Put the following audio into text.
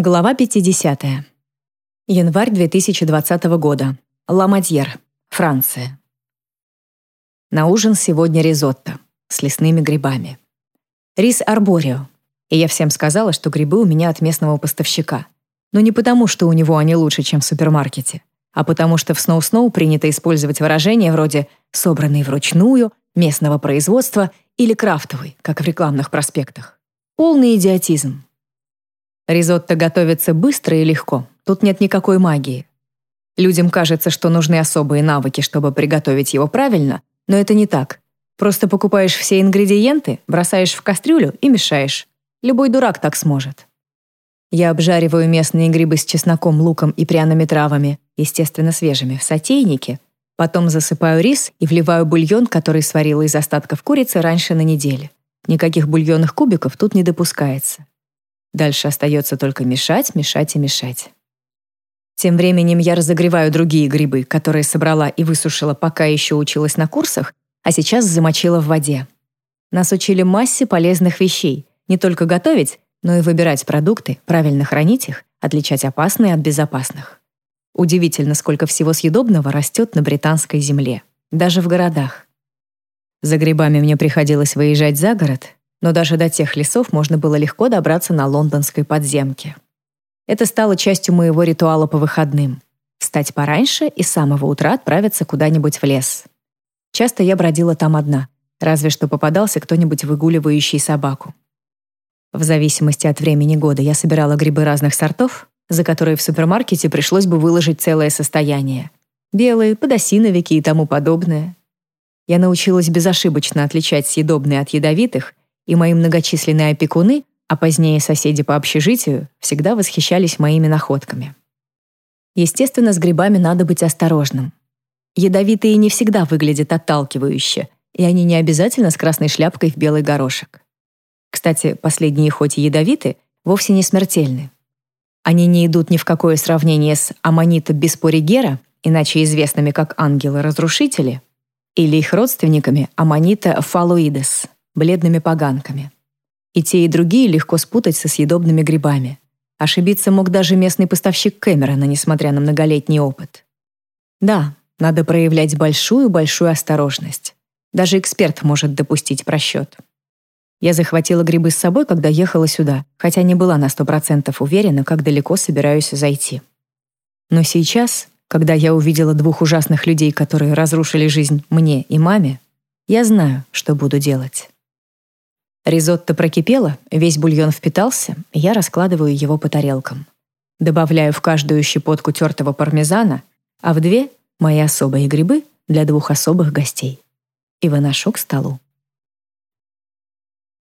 Глава 50. Январь 2020 года. Ламадьер, Франция. На ужин сегодня ризотто с лесными грибами. Рис арборио. И я всем сказала, что грибы у меня от местного поставщика. Но не потому, что у него они лучше, чем в супермаркете, а потому что в Сноу-Сноу принято использовать выражения вроде «собранный вручную», «местного производства» или «крафтовый», как в рекламных проспектах. Полный идиотизм. Ризотто готовится быстро и легко. Тут нет никакой магии. Людям кажется, что нужны особые навыки, чтобы приготовить его правильно, но это не так. Просто покупаешь все ингредиенты, бросаешь в кастрюлю и мешаешь. Любой дурак так сможет. Я обжариваю местные грибы с чесноком, луком и пряными травами, естественно, свежими, в сотейнике. Потом засыпаю рис и вливаю бульон, который сварила из остатков курицы раньше на неделе. Никаких бульонных кубиков тут не допускается. Дальше остается только мешать, мешать и мешать. Тем временем я разогреваю другие грибы, которые собрала и высушила, пока еще училась на курсах, а сейчас замочила в воде. Нас учили массе полезных вещей. Не только готовить, но и выбирать продукты, правильно хранить их, отличать опасные от безопасных. Удивительно, сколько всего съедобного растет на британской земле, даже в городах. За грибами мне приходилось выезжать за город, но даже до тех лесов можно было легко добраться на лондонской подземке. Это стало частью моего ритуала по выходным. Встать пораньше и с самого утра отправиться куда-нибудь в лес. Часто я бродила там одна, разве что попадался кто-нибудь выгуливающий собаку. В зависимости от времени года я собирала грибы разных сортов, за которые в супермаркете пришлось бы выложить целое состояние. Белые, подосиновики и тому подобное. Я научилась безошибочно отличать съедобные от ядовитых и мои многочисленные опекуны, а позднее соседи по общежитию, всегда восхищались моими находками. Естественно, с грибами надо быть осторожным. Ядовитые не всегда выглядят отталкивающе, и они не обязательно с красной шляпкой в белый горошек. Кстати, последние хоть и ядовиты, вовсе не смертельны. Они не идут ни в какое сравнение с аммонита биспоригера, иначе известными как ангелы-разрушители, или их родственниками аммонита фалоидес бледными поганками. И те, и другие легко спутать со съедобными грибами. Ошибиться мог даже местный поставщик Кэмерона, несмотря на многолетний опыт. Да, надо проявлять большую-большую осторожность. Даже эксперт может допустить просчет. Я захватила грибы с собой, когда ехала сюда, хотя не была на сто процентов уверена, как далеко собираюсь зайти. Но сейчас, когда я увидела двух ужасных людей, которые разрушили жизнь мне и маме, я знаю, что буду делать. Ризотто прокипело, весь бульон впитался, я раскладываю его по тарелкам. Добавляю в каждую щепотку тертого пармезана, а в две — мои особые грибы для двух особых гостей. И выношу к столу.